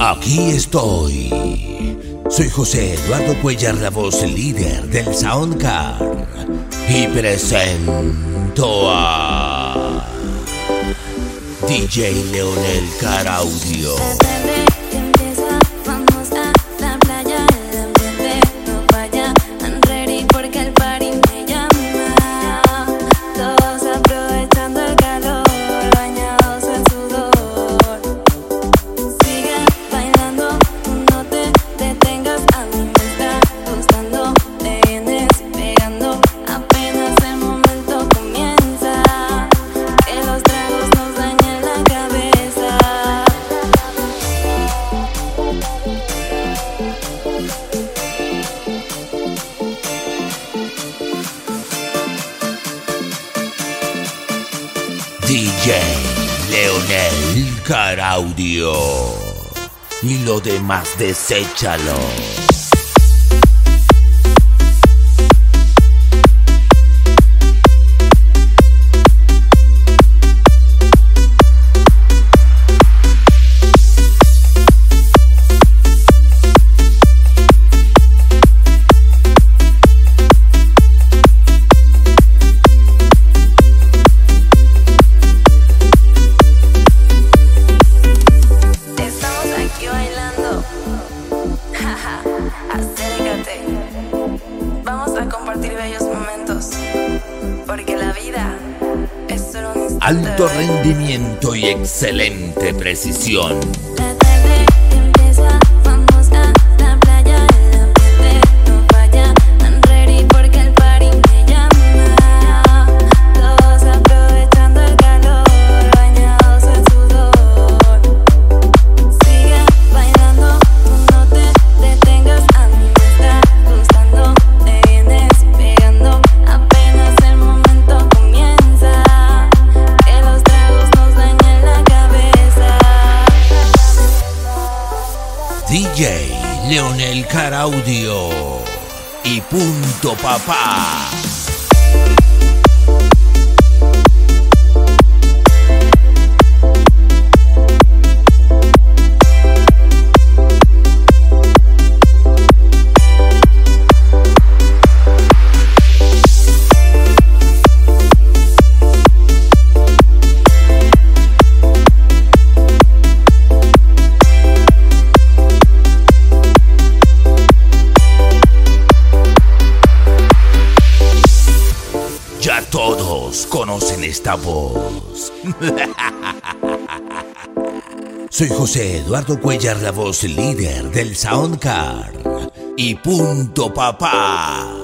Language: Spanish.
Aquí estoy. Soy José Eduardo Cuellar, la voz líder del Soundcar. Y presento a DJ Leonel Caraudio. DJ Leonel Caraudio. Y lo demás deséchalo. Compartir bellos momentos. Porque la vida es solo un instante. Alto rendimiento y excelente precisión. La DJ Leonel Caraudio. Y punto papá. Todos conocen esta voz. Soy José Eduardo Cuellar, la voz líder del Soundcar. Y punto papá.